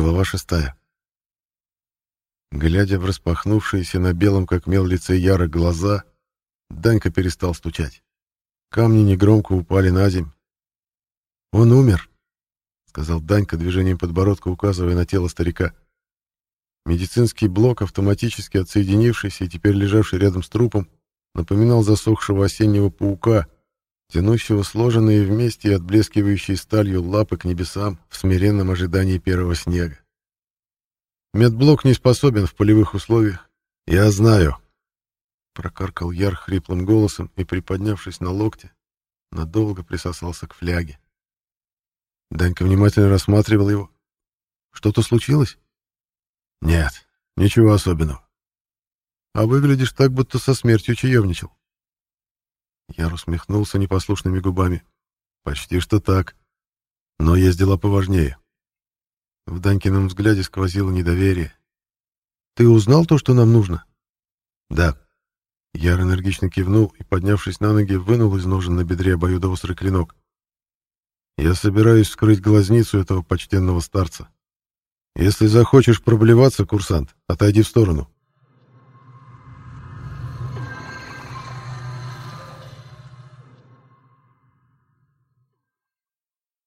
Глава шестая. Глядя в распахнувшиеся на белом как мел лице Яра глаза, Данька перестал стучать. Камни негромко упали на земь. «Он умер», — сказал Данька движением подбородка, указывая на тело старика. Медицинский блок, автоматически отсоединившийся и теперь лежавший рядом с трупом, напоминал засохшего осеннего паука, тянущего сложенные вместе и отблескивающие сталью лапы к небесам в смиренном ожидании первого снега. Медблок не способен в полевых условиях. Я знаю. Прокаркал Яр хриплым голосом и, приподнявшись на локте, надолго присосался к фляге. Данька внимательно рассматривал его. Что-то случилось? Нет, ничего особенного. А выглядишь так, будто со смертью чаевничал. Яр усмехнулся непослушными губами. Почти что так. Но есть дела поважнее. В Данькином взгляде сквозило недоверие. «Ты узнал то, что нам нужно?» «Да». Яр энергично кивнул и, поднявшись на ноги, вынул из ножен на бедре обоюдоострый клинок. «Я собираюсь вскрыть глазницу этого почтенного старца. Если захочешь проблеваться, курсант, отойди в сторону.